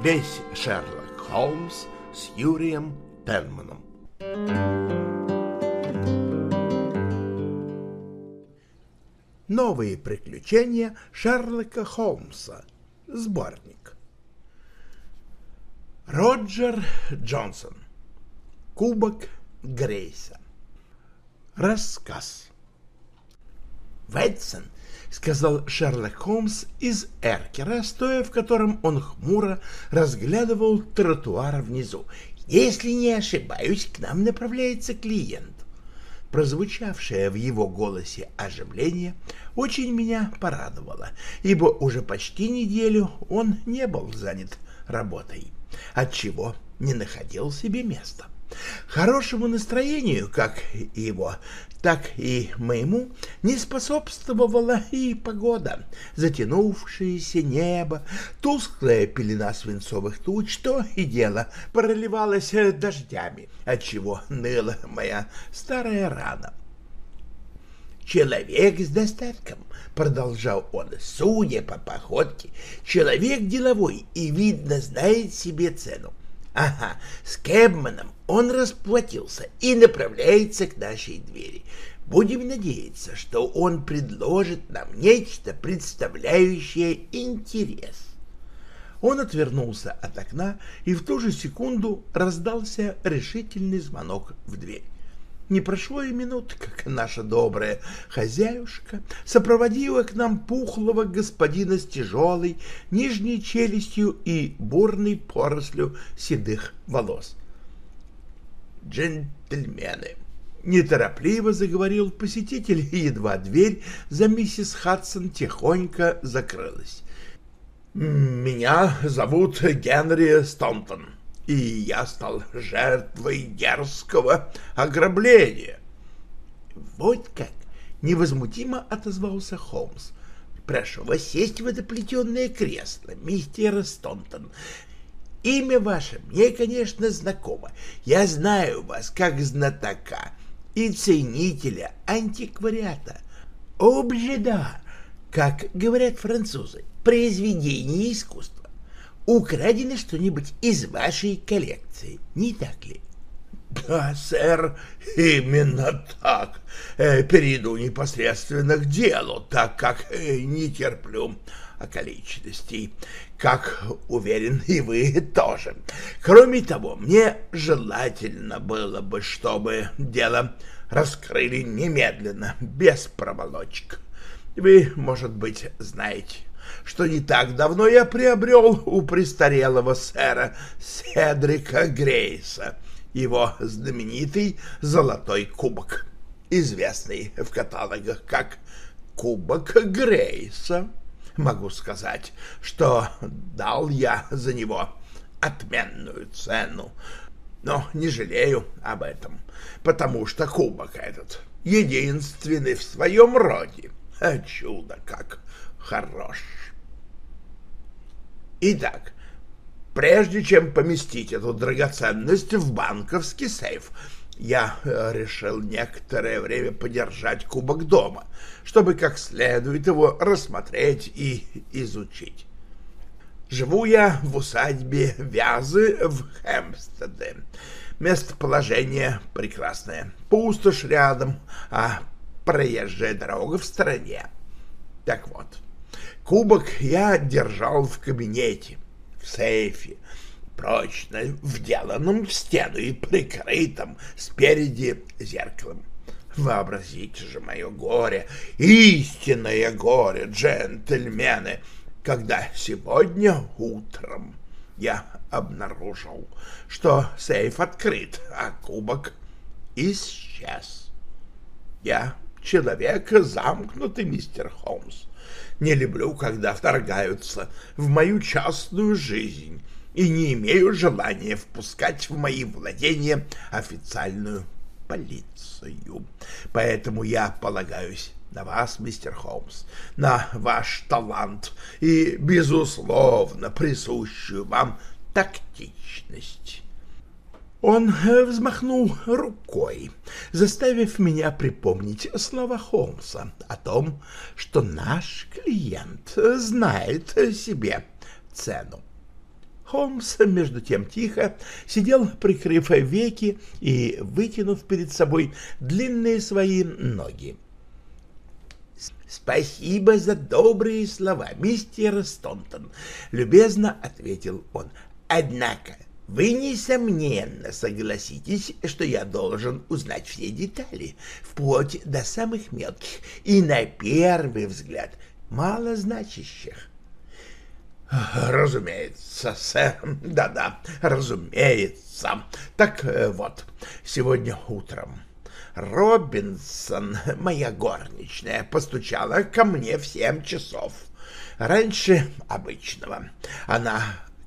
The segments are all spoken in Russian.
Весь Шерлок Холмс с Юрием Пенманом. Новые приключения Шерлока Холмса. Сборник. Роджер Джонсон. Кубок Грейса. Рассказ. Вэтсон сказал Шерлок Холмс из эркера, стоя в котором он хмуро разглядывал тротуар внизу. «Если не ошибаюсь, к нам направляется клиент». Прозвучавшее в его голосе оживление очень меня порадовало, ибо уже почти неделю он не был занят работой, отчего не находил себе места. Хорошему настроению, как его, так и моему, не способствовала и погода, затянувшееся небо, тусклая пелена свинцовых туч, то и дело проливалась дождями, отчего ныла моя старая рана. «Человек с достатком», — продолжал он, — «судя по походке, человек деловой и, видно, знает себе цену. Ага, с Кэбманом он расплатился и направляется к нашей двери. Будем надеяться, что он предложит нам нечто, представляющее интерес. Он отвернулся от окна, и в ту же секунду раздался решительный звонок в дверь. Не прошло и минут, как наша добрая хозяюшка сопроводила к нам пухлого господина с тяжелой нижней челюстью и бурной порослью седых волос. «Джентльмены!» — неторопливо заговорил посетитель, и едва дверь за миссис Хадсон тихонько закрылась. «Меня зовут Генри Стонтон и я стал жертвой дерзкого ограбления. Вот как невозмутимо отозвался Холмс. Прошу вас сесть в это плетеное кресло, мистер Стонтон. Имя ваше мне, конечно, знакомо. Я знаю вас как знатока и ценителя антиквариата. Обжида, как говорят французы, произведение искусства украдено что-нибудь из вашей коллекции, не так ли? — Да, сэр, именно так. Э, перейду непосредственно к делу, так как э, не терплю околичностей, как уверен и вы тоже. Кроме того, мне желательно было бы, чтобы дело раскрыли немедленно, без проволочек. Вы, может быть, знаете, что не так давно я приобрел у престарелого сэра Седрика Грейса его знаменитый золотой кубок, известный в каталогах как Кубок Грейса. Могу сказать, что дал я за него отменную цену, но не жалею об этом, потому что кубок этот единственный в своем роде. Чудо как хорош! Итак, прежде чем поместить эту драгоценность в банковский сейф, я э, решил некоторое время подержать кубок дома, чтобы как следует его рассмотреть и изучить. Живу я в усадьбе Вязы в Хэмстеде. Местоположение прекрасное. Пустошь рядом, а проезжая дорога в стороне. Так вот, Кубок я держал в кабинете, в сейфе, прочно вделанном в стену и прикрытом спереди зеркалом. Вообразите же мое горе, истинное горе, джентльмены, когда сегодня утром я обнаружил, что сейф открыт, а кубок исчез. Я человек замкнутый, мистер Холмс не люблю, когда вторгаются в мою частную жизнь и не имею желания впускать в мои владения официальную полицию. Поэтому я полагаюсь на вас, мистер Холмс, на ваш талант и, безусловно, присущую вам тактичность. Он э, взмахнул рукой, заставив меня припомнить слова Холмса о том, что наш клиент знает себе цену. Холмс, между тем, тихо сидел, прикрыв веки и вытянув перед собой длинные свои ноги. «Спасибо за добрые слова, мистер Стонтон», — любезно ответил он. «Однако вы, несомненно, согласитесь, что я должен узнать все детали, вплоть до самых мелких и, на первый взгляд, малозначащих. Разумеется, сэр. Да-да, разумеется. Так э, вот, сегодня утром Робинсон, моя горничная, постучала ко мне в семь часов. Раньше обычного. Она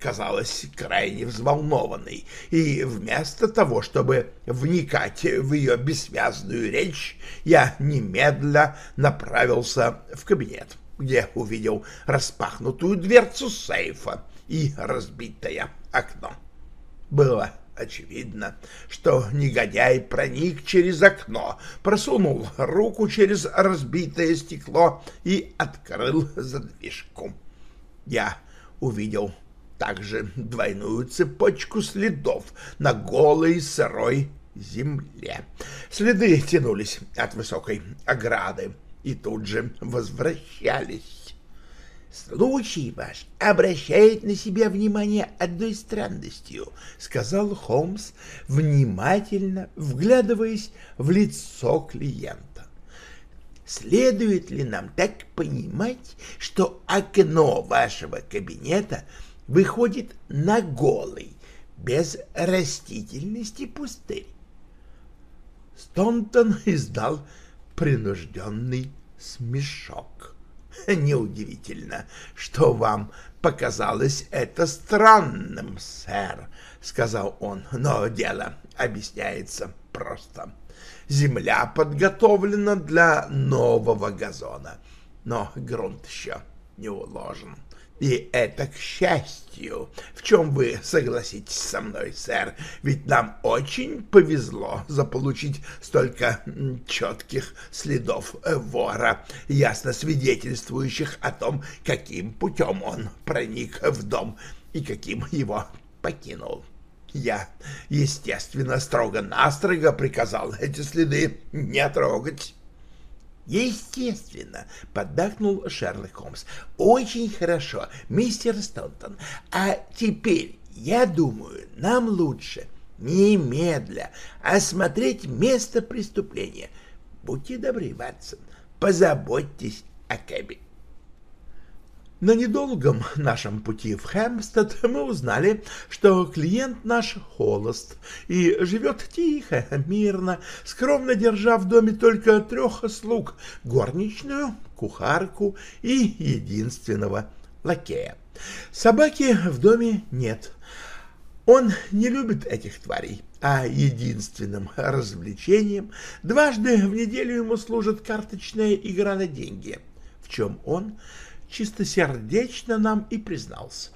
казалась крайне взволнованной, и вместо того, чтобы вникать в ее бессвязную речь, я немедля направился в кабинет, где увидел распахнутую дверцу сейфа и разбитое окно. Было очевидно, что негодяй проник через окно, просунул руку через разбитое стекло и открыл задвижку. Я увидел также двойную цепочку следов на голой сырой земле. Следы тянулись от высокой ограды и тут же возвращались. «Случай ваш обращает на себя внимание одной странностью», — сказал Холмс, внимательно вглядываясь в лицо клиента. «Следует ли нам так понимать, что окно вашего кабинета — выходит на голый, без растительности пустырь. Стонтон издал принужденный смешок. «Неудивительно, что вам показалось это странным, сэр», — сказал он, — «но дело объясняется просто. Земля подготовлена для нового газона, но грунт еще не уложен. И это к счастью, в чем вы согласитесь со мной, сэр, ведь нам очень повезло заполучить столько четких следов вора, ясно свидетельствующих о том, каким путем он проник в дом и каким его покинул. Я, естественно, строго-настрого приказал эти следы не трогать. Естественно, поддакнул Шерлок Холмс. Очень хорошо, мистер Стонтон. А теперь, я думаю, нам лучше немедля осмотреть место преступления. Будьте добры, Ватсон, позаботьтесь о Кэби. На недолгом нашем пути в Хэмпстед мы узнали, что клиент наш холост и живет тихо, мирно, скромно держа в доме только трех слуг — горничную, кухарку и единственного лакея. Собаки в доме нет. Он не любит этих тварей, а единственным развлечением дважды в неделю ему служит карточная игра на деньги, в чем он — чистосердечно нам и признался.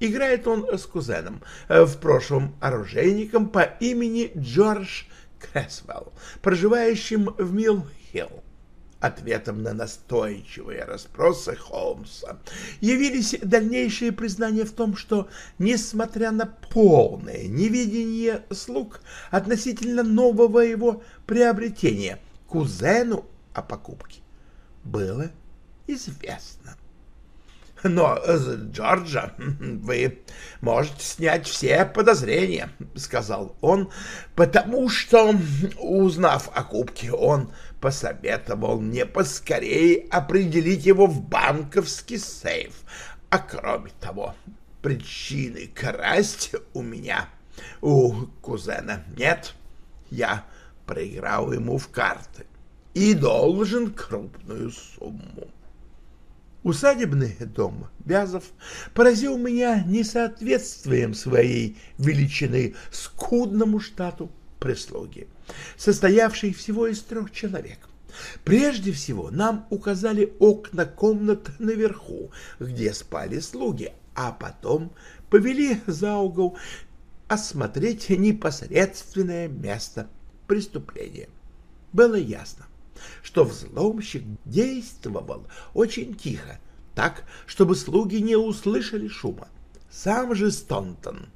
Играет он с кузеном, э, в прошлом оружейником по имени Джордж Кресвелл, проживающим в Милл-Хилл. Ответом на настойчивые расспросы Холмса явились дальнейшие признания в том, что, несмотря на полное неведение слуг относительно нового его приобретения, кузену о покупке было известно. Но с Джорджа вы можете снять все подозрения, — сказал он, — потому что, узнав о кубке, он посоветовал мне поскорее определить его в банковский сейф. А кроме того, причины красть у меня, у кузена нет. Я проиграл ему в карты и должен крупную сумму. Усадебный дом Вязов поразил меня несоответствием своей величины скудному штату прислуги, состоявшей всего из трех человек. Прежде всего нам указали окна комнат наверху, где спали слуги, а потом повели за угол осмотреть непосредственное место преступления. Было ясно, что взломщик действовал очень тихо, так, чтобы слуги не услышали шума. Сам же Стонтон,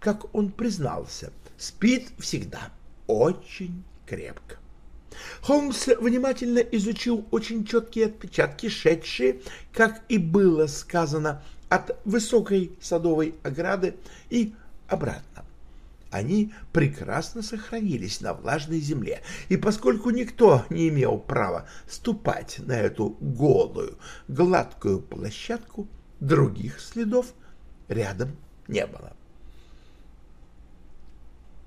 как он признался, спит всегда очень крепко. Холмс внимательно изучил очень четкие отпечатки, шедшие, как и было сказано, от высокой садовой ограды и обратно. Они прекрасно сохранились на влажной земле, и поскольку никто не имел права ступать на эту голую, гладкую площадку, других следов рядом не было.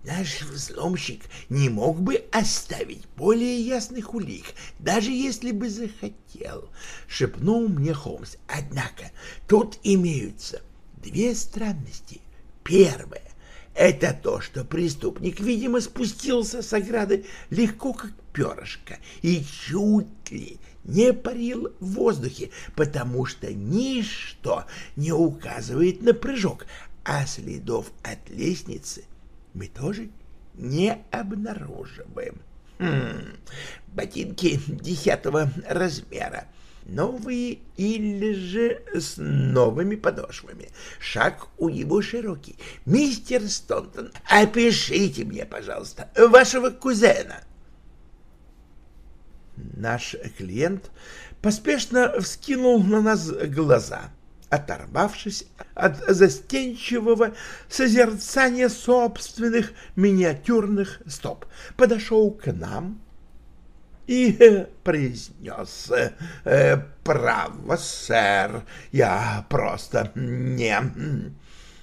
Наш взломщик не мог бы оставить более ясных улик, даже если бы захотел, — шепнул мне Холмс. Однако тут имеются две странности. Первое — это то, что преступник, видимо, спустился с ограды легко, как перышко, и чуть ли не парил в воздухе, потому что ничто не указывает на прыжок, а следов от лестницы — мы тоже не обнаруживаем. Хм, ботинки десятого размера, новые или же с новыми подошвами. Шаг у него широкий. Мистер Стонтон, опишите мне, пожалуйста, вашего кузена. Наш клиент поспешно вскинул на нас глаза оторвавшись от застенчивого созерцания собственных миниатюрных стоп, подошел к нам и произнес э, «Право, сэр, я просто не...»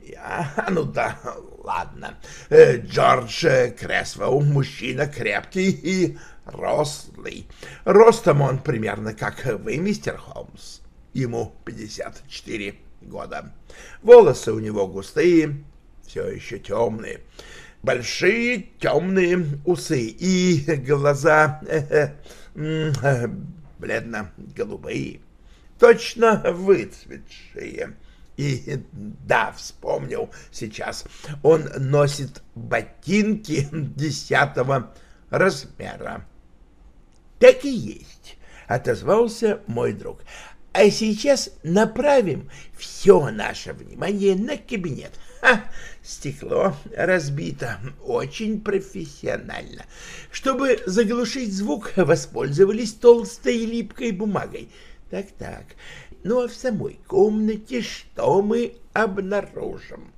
Я, ну да, ладно. Э, Джордж Кресвелл, мужчина крепкий и рослый. Ростом он примерно как вы, мистер Холмс ему 54 года. Волосы у него густые, все еще темные, большие темные усы и глаза бледно-голубые, точно выцветшие. И да, вспомнил сейчас, он носит ботинки десятого размера. Так и есть, отозвался мой друг. А сейчас направим все наше внимание на кабинет. Стекло разбито очень профессионально. Чтобы заглушить звук, воспользовались толстой липкой бумагой. Так-так, ну а в самой комнате что мы обнаружим?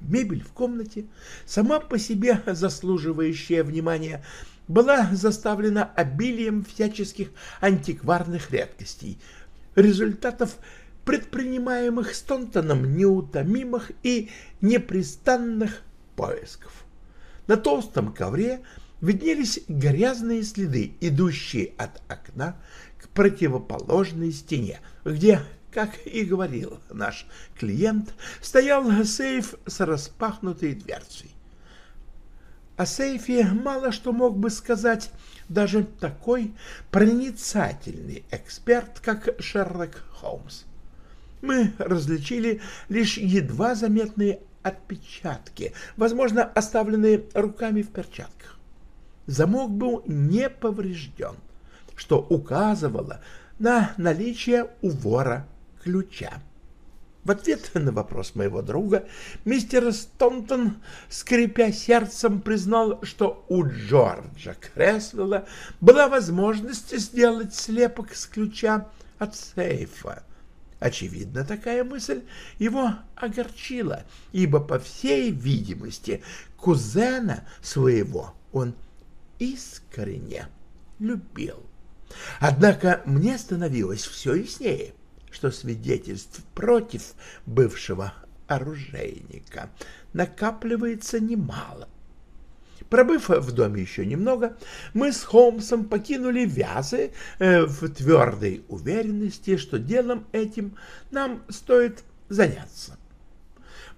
Мебель в комнате, сама по себе заслуживающая внимания, была заставлена обилием всяческих антикварных редкостей, результатов предпринимаемых Стонтоном неутомимых и непрестанных поисков. На толстом ковре виднелись грязные следы, идущие от окна к противоположной стене, где, как и говорил наш клиент, стоял сейф с распахнутой дверцей. О сейфе мало что мог бы сказать даже такой проницательный эксперт, как Шерлок Холмс. Мы различили лишь едва заметные отпечатки, возможно, оставленные руками в перчатках. Замок был не поврежден, что указывало на наличие у вора ключа. В ответ на вопрос моего друга мистер Стонтон, скрипя сердцем, признал, что у Джорджа Кресвелла была возможность сделать слепок с ключа от сейфа. Очевидно, такая мысль его огорчила, ибо, по всей видимости, кузена своего он искренне любил. Однако мне становилось все яснее что свидетельств против бывшего оружейника накапливается немало. Пробыв в доме еще немного, мы с Холмсом покинули Вязы э, в твердой уверенности, что делом этим нам стоит заняться.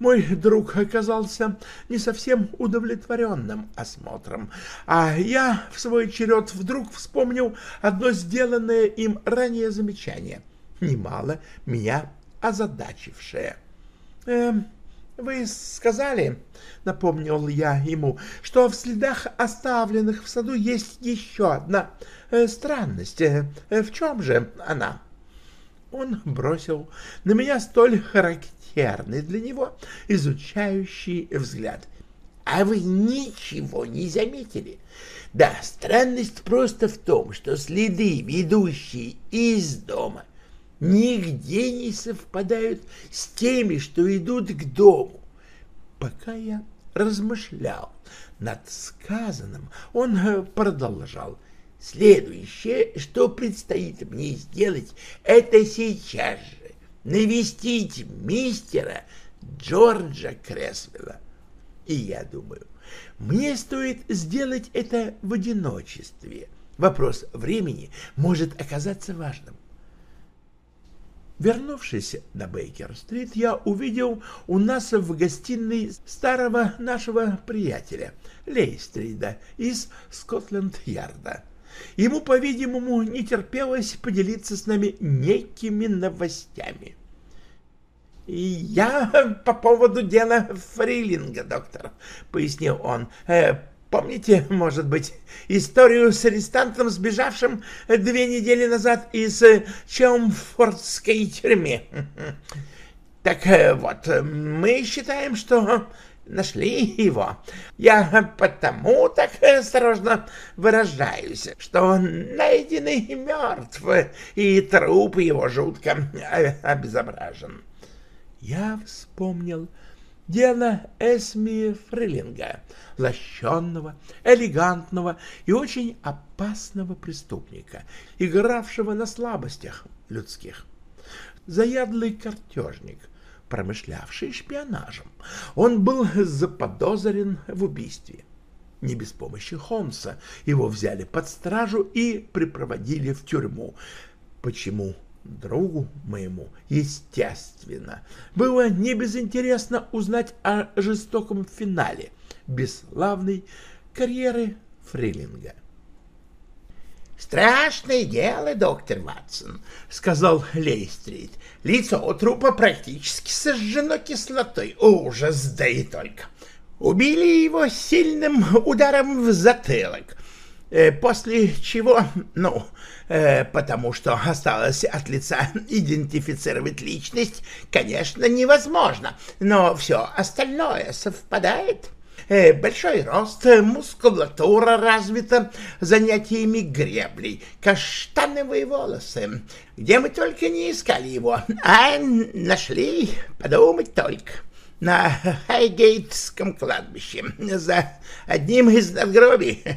Мой друг оказался не совсем удовлетворенным осмотром, а я в свой черед вдруг вспомнил одно сделанное им ранее замечание немало меня озадачившее. «Эм, вы сказали, — напомнил я ему, — что в следах, оставленных в саду, есть еще одна э, странность. Э, в чем же она? он бросил на меня столь характерный для него изучающий взгляд. А вы ничего не заметили? Да, странность просто в том, что следы, ведущие из дома, нигде не совпадают с теми, что идут к дому. Пока я размышлял над сказанным, он э, продолжал. Следующее, что предстоит мне сделать, это сейчас же навестить мистера Джорджа Кресвелла. И я думаю, мне стоит сделать это в одиночестве. Вопрос времени может оказаться важным. Вернувшись на Бейкер-стрит, я увидел у нас в гостиной старого нашего приятеля Лейстрида из Скотленд-Ярда. Ему, по-видимому, не терпелось поделиться с нами некими новостями. «Я по поводу дела Фрилинга, доктор», — пояснил он. «Э, Помните, может быть, историю с арестантом, сбежавшим две недели назад из э, Челмфордской тюрьмы? Так э, вот, мы считаем, что нашли его. Я потому так осторожно выражаюсь, что найденный мертв, и труп его жутко обезображен. Я вспомнил дело Эсми Фрилинга, лощенного, элегантного и очень опасного преступника, игравшего на слабостях людских. Заядлый картежник, промышлявший шпионажем. Он был заподозрен в убийстве. Не без помощи Холмса его взяли под стражу и припроводили в тюрьму. Почему другу моему, естественно, было не безинтересно узнать о жестоком финале бесславной карьеры Фрилинга. «Страшное дело, доктор Ватсон», — сказал Лейстрит. «Лицо трупа практически сожжено кислотой. Ужас, да и только. Убили его сильным ударом в затылок. Э, после чего, ну, э, потому что осталось от лица идентифицировать личность, конечно, невозможно, но все остальное совпадает. Э, большой рост, мускулатура развита занятиями греблей, каштановые волосы. Где мы только не искали его, а нашли, подумать только на Хайгейтском кладбище, за одним из надгробий.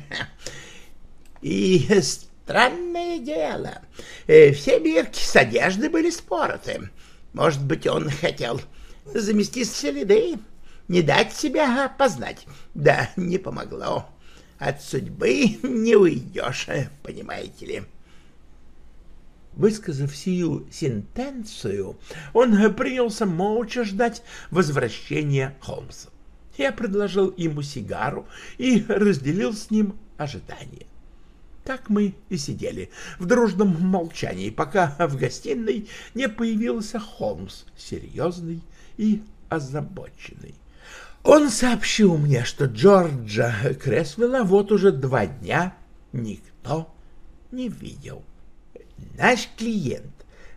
И странное дело, э, все бирки с одежды были спороты. Может быть, он хотел замести следы, не дать себя опознать. Да, не помогло. От судьбы не уйдешь, понимаете ли. Высказав сию сентенцию, он принялся молча ждать возвращения Холмса. Я предложил ему сигару и разделил с ним ожидание. Так мы и сидели в дружном молчании, пока в гостиной не появился Холмс, серьезный и озабоченный. Он сообщил мне, что Джорджа Кресвелла вот уже два дня никто не видел. Наш клиент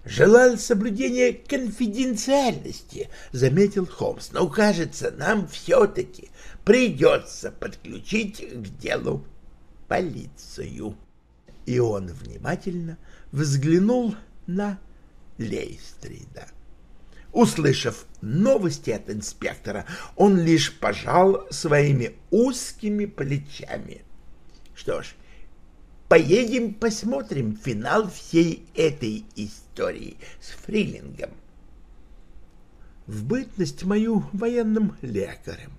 желал соблюдения конфиденциальности, заметил Холмс, но, кажется, нам все-таки придется подключить к делу полицию. И он внимательно взглянул на Лейстрида. Услышав новости от инспектора, он лишь пожал своими узкими плечами. Что ж, поедем посмотрим финал всей этой истории с Фрилингом. В бытность мою военным лекарем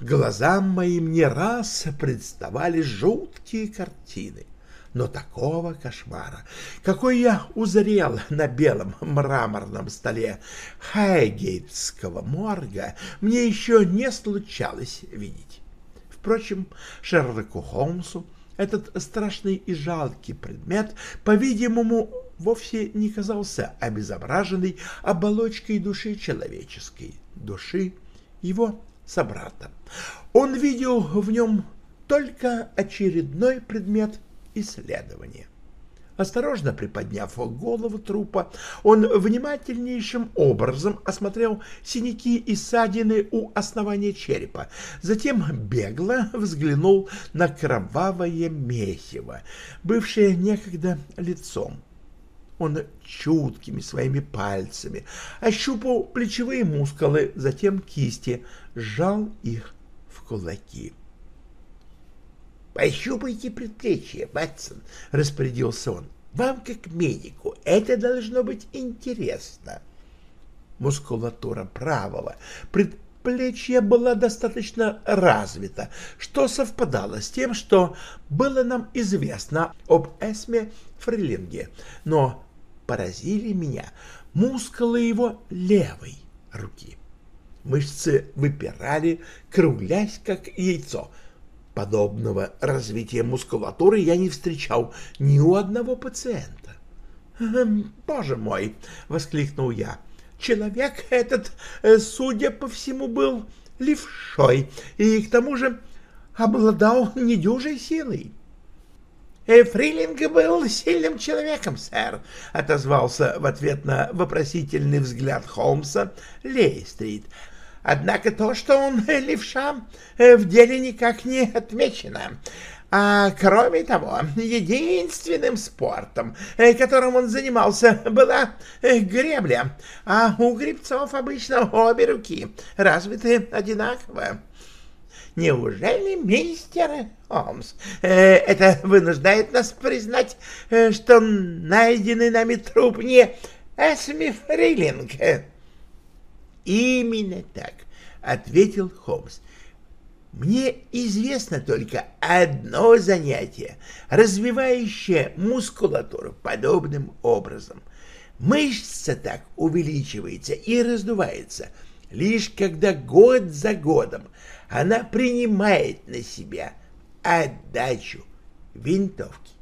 глазам моим не раз представали жуткие картины. Но такого кошмара, какой я узрел на белом мраморном столе Хайгейтского морга, мне еще не случалось видеть. Впрочем, Шерлоку Холмсу этот страшный и жалкий предмет, по-видимому, вовсе не казался обезображенной оболочкой души человеческой, души его собрата. Он видел в нем только очередной предмет исследования. Осторожно приподняв голову трупа, он внимательнейшим образом осмотрел синяки и ссадины у основания черепа, затем бегло взглянул на кровавое месиво, бывшее некогда лицом. Он чуткими своими пальцами ощупал плечевые мускулы, затем кисти, сжал их в кулаки. «Пощупайте предплечье, Батсон», — распорядился он. «Вам, как медику, это должно быть интересно». Мускулатура правого предплечья была достаточно развита, что совпадало с тем, что было нам известно об Эсме Фрилинге, но поразили меня мускулы его левой руки. Мышцы выпирали, круглясь, как яйцо — Подобного развития мускулатуры я не встречал ни у одного пациента. «Эм, «Боже мой!» — воскликнул я. «Человек этот, э, судя по всему, был левшой и к тому же обладал недюжей силой». «Э, «Фрилинг был сильным человеком, сэр», — отозвался в ответ на вопросительный взгляд Холмса Лейстрит, Однако то, что он левша, э, в деле никак не отмечено. А кроме того, единственным спортом, э, которым он занимался, была э, гребля, а у гребцов обычно обе руки развиты одинаково. Неужели, мистер Холмс, это вынуждает нас признать, что найденный нами труп не Эсми Фрилинг? Именно так, ответил Холмс. Мне известно только одно занятие, развивающее мускулатуру подобным образом. Мышца так увеличивается и раздувается, лишь когда год за годом она принимает на себя отдачу винтовки.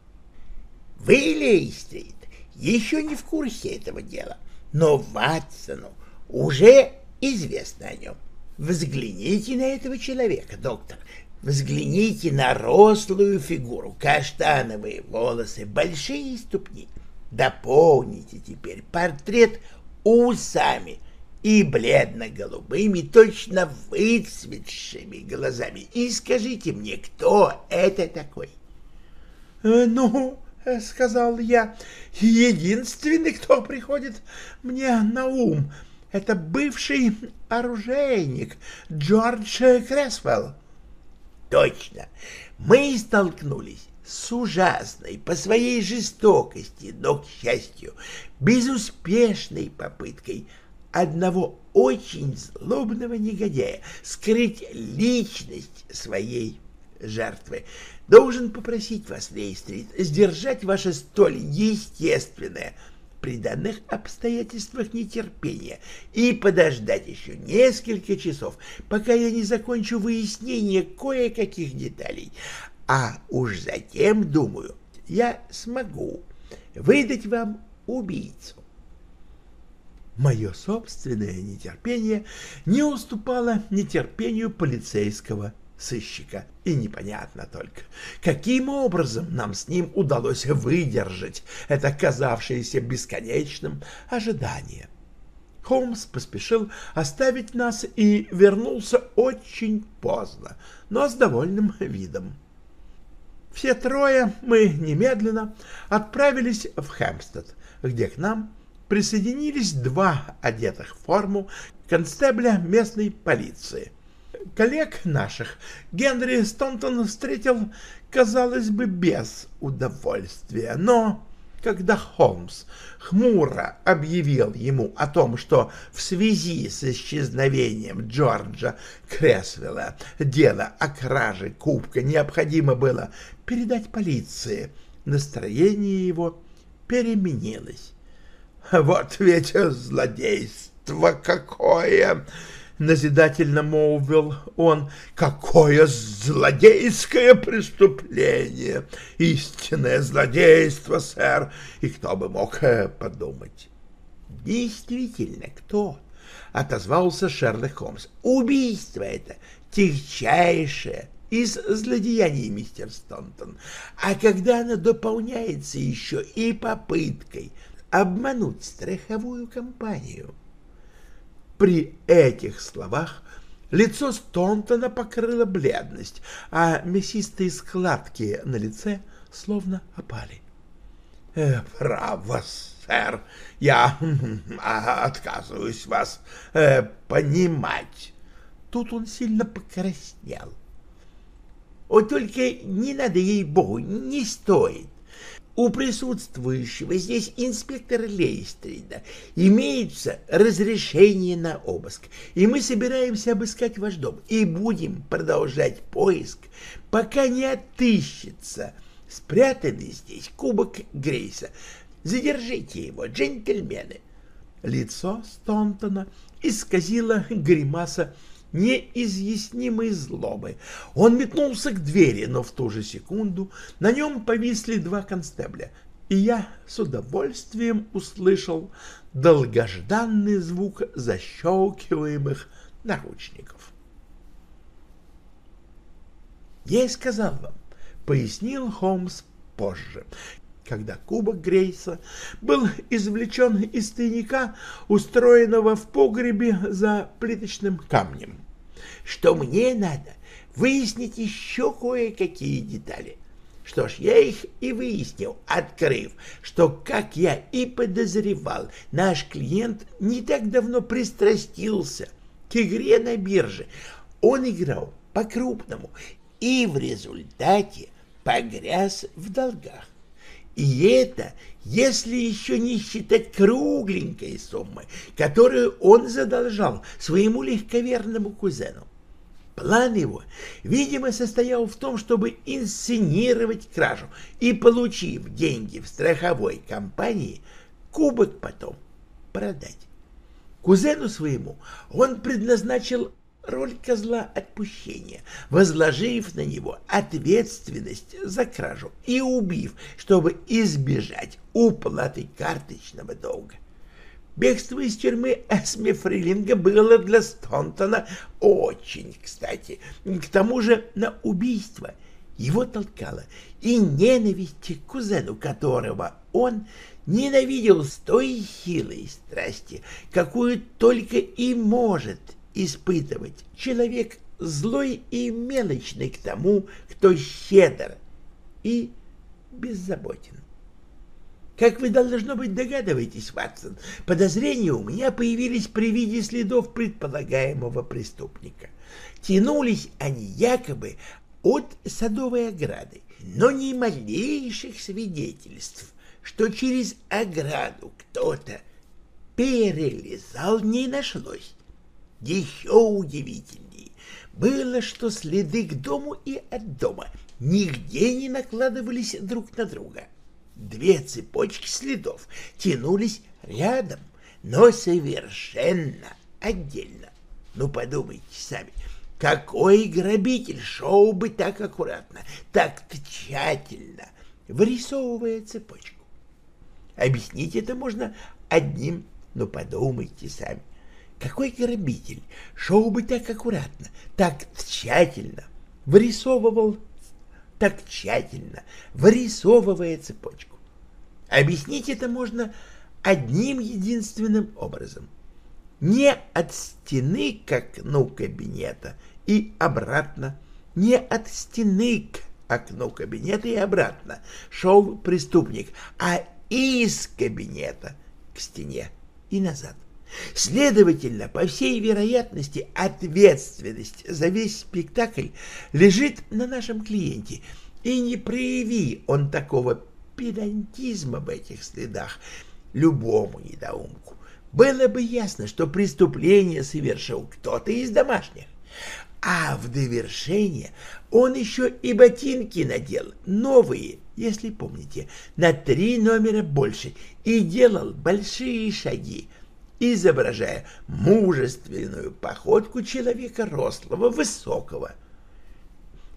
Вы, Лейстрит, еще не в курсе этого дела, но Ватсону уже известно о нем. Взгляните на этого человека, доктор. Взгляните на рослую фигуру, каштановые волосы, большие ступни. Дополните теперь портрет усами и бледно-голубыми, точно выцветшими глазами. И скажите мне, кто это такой? «Э, — Ну, — сказал я, — единственный, кто приходит мне на ум — это бывший оружейник Джордж Кресвелл. Точно. Мы столкнулись с ужасной по своей жестокости, но, к счастью, безуспешной попыткой одного очень злобного негодяя скрыть личность своей жертвы. Должен попросить вас, Лейстрит, сдержать ваше столь естественное при данных обстоятельствах нетерпения и подождать еще несколько часов, пока я не закончу выяснение кое-каких деталей. А уж затем, думаю, я смогу выдать вам убийцу. Мое собственное нетерпение не уступало нетерпению полицейского сыщика. И непонятно только, каким образом нам с ним удалось выдержать это казавшееся бесконечным ожидание. Холмс поспешил оставить нас и вернулся очень поздно, но с довольным видом. Все трое мы немедленно отправились в Хэмпстед, где к нам присоединились два одетых в форму констебля местной полиции — коллег наших Генри Стонтон встретил, казалось бы, без удовольствия, но когда Холмс хмуро объявил ему о том, что в связи с исчезновением Джорджа Кресвелла дело о краже кубка необходимо было передать полиции, настроение его переменилось. «Вот ведь злодейство какое!» — назидательно молвил он, — какое злодейское преступление! Истинное злодейство, сэр! И кто бы мог э, подумать? — Действительно, кто? — отозвался Шерлок Холмс. — Убийство это тихчайшее из злодеяний, мистер Стонтон, а когда она дополняется еще и попыткой обмануть страховую компанию. При этих словах лицо Стонтона покрыло бледность, а мясистые складки на лице словно опали. «Э, «Право, сэр, я отказываюсь вас э, понимать». Тут он сильно покраснел. Вот только не надо ей-богу, не стоит. У присутствующего здесь инспектора Лейстрида имеется разрешение на обыск, и мы собираемся обыскать ваш дом и будем продолжать поиск, пока не отыщется спрятанный здесь кубок Грейса. Задержите его, джентльмены. Лицо Стонтона исказило гримаса неизъяснимой злобы. Он метнулся к двери, но в ту же секунду на нем повисли два констебля, и я с удовольствием услышал долгожданный звук защелкиваемых наручников. «Я и сказал вам», — пояснил Холмс позже, когда кубок Грейса был извлечен из тайника, устроенного в погребе за плиточным камнем, что мне надо выяснить еще кое-какие детали. Что ж, я их и выяснил, открыв, что, как я и подозревал, наш клиент не так давно пристрастился к игре на бирже. Он играл по-крупному и в результате погряз в долгах. И это, если еще не считать кругленькой суммы, которую он задолжал своему легковерному кузену. План его, видимо, состоял в том, чтобы инсценировать кражу и, получив деньги в страховой компании, кубок потом продать. Кузену своему он предназначил роль козла отпущения, возложив на него ответственность за кражу и убив, чтобы избежать уплаты карточного долга. Бегство из тюрьмы Эсми Фрилинга было для Стонтона очень кстати. К тому же на убийство его толкало и ненависть к кузену, которого он ненавидел с той силой страсти, какую только и может испытывать человек злой и мелочный к тому, кто щедр и беззаботен. Как вы, должно быть, догадываетесь, Ватсон, подозрения у меня появились при виде следов предполагаемого преступника. Тянулись они якобы от садовой ограды, но ни малейших свидетельств, что через ограду кто-то перелезал, не нашлось. Еще удивительнее было, что следы к дому и от дома нигде не накладывались друг на друга. Две цепочки следов тянулись рядом, но совершенно отдельно. Ну, подумайте сами, какой грабитель шел бы так аккуратно, так тщательно, вырисовывая цепочку? Объяснить это можно одним, но подумайте сами. Какой грабитель шел бы так аккуратно, так тщательно, вырисовывал так тщательно, вырисовывая цепочку? Объяснить это можно одним единственным образом. Не от стены к окну кабинета и обратно, не от стены к окну кабинета и обратно шел преступник, а из кабинета к стене и назад. Следовательно, по всей вероятности, ответственность за весь спектакль лежит на нашем клиенте, и не прояви он такого педантизма в этих следах любому недоумку, было бы ясно, что преступление совершил кто-то из домашних. А в довершение он еще и ботинки надел, новые, если помните, на три номера больше, и делал большие шаги, изображая мужественную походку человека рослого, высокого.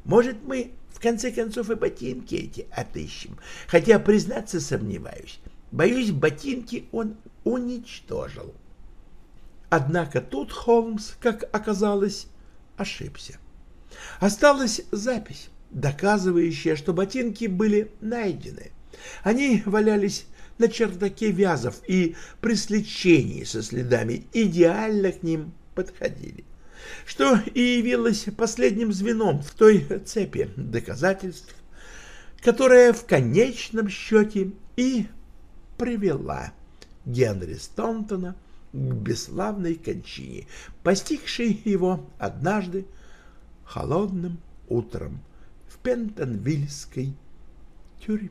Может, мы в конце концов и ботинки эти отыщем, хотя, признаться, сомневаюсь. Боюсь, ботинки он уничтожил. Однако тут Холмс, как оказалось, ошибся. Осталась запись, доказывающая, что ботинки были найдены. Они валялись на чердаке вязов и при сличении со следами идеально к ним подходили, что и явилось последним звеном в той цепи доказательств, которая в конечном счете и привела Генри Стонтона к бесславной кончине, постигшей его однажды холодным утром в Пентонвильской тюрьме.